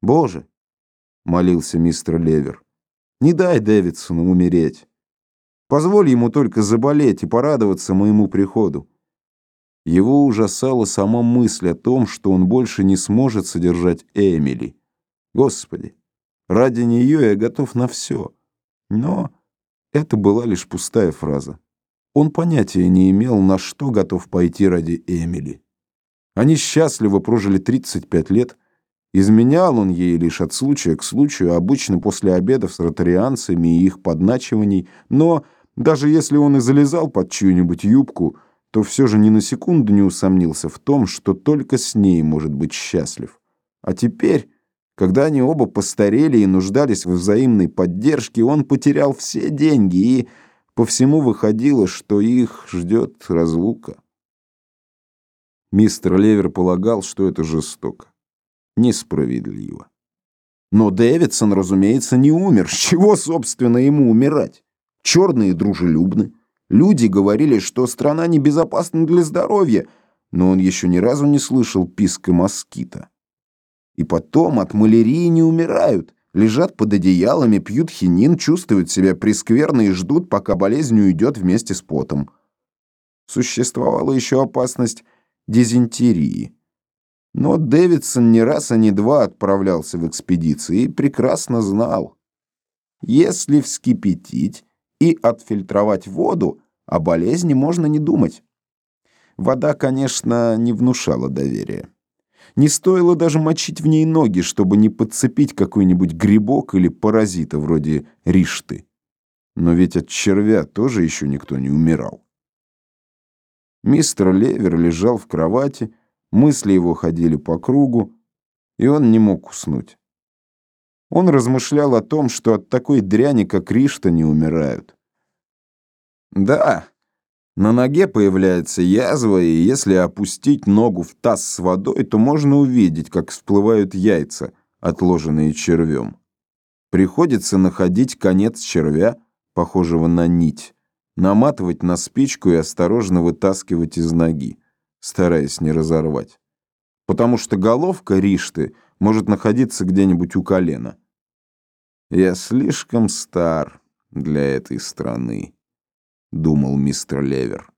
«Боже!» — молился мистер Левер. «Не дай Дэвидсону умереть. Позволь ему только заболеть и порадоваться моему приходу». Его ужасала сама мысль о том, что он больше не сможет содержать Эмили. Господи, ради нее я готов на все. Но это была лишь пустая фраза. Он понятия не имел, на что готов пойти ради Эмили. Они счастливо прожили 35 лет, Изменял он ей лишь от случая к случаю, обычно после обедов с ротарианцами и их подначиваний, но даже если он и залезал под чью-нибудь юбку, то все же ни на секунду не усомнился в том, что только с ней может быть счастлив. А теперь, когда они оба постарели и нуждались в взаимной поддержке, он потерял все деньги, и по всему выходило, что их ждет разлука. Мистер Левер полагал, что это жестоко несправедливо. Но Дэвидсон, разумеется, не умер. С чего, собственно, ему умирать? Черные дружелюбны. Люди говорили, что страна небезопасна для здоровья, но он еще ни разу не слышал писка москита. И потом от малярии не умирают. Лежат под одеялами, пьют хинин, чувствуют себя прескверно и ждут, пока болезнь уйдет вместе с потом. Существовала еще опасность дизентерии. Но Дэвидсон не раз, а не два отправлялся в экспедиции и прекрасно знал. Если вскипятить и отфильтровать воду, о болезни можно не думать. Вода, конечно, не внушала доверия. Не стоило даже мочить в ней ноги, чтобы не подцепить какой-нибудь грибок или паразита вроде ришты. Но ведь от червя тоже еще никто не умирал. Мистер Левер лежал в кровати, Мысли его ходили по кругу, и он не мог уснуть. Он размышлял о том, что от такой дряни, как Ришта, не умирают. Да, на ноге появляется язва, и если опустить ногу в таз с водой, то можно увидеть, как всплывают яйца, отложенные червем. Приходится находить конец червя, похожего на нить, наматывать на спичку и осторожно вытаскивать из ноги стараясь не разорвать. Потому что головка Ришты может находиться где-нибудь у колена. «Я слишком стар для этой страны», — думал мистер Левер.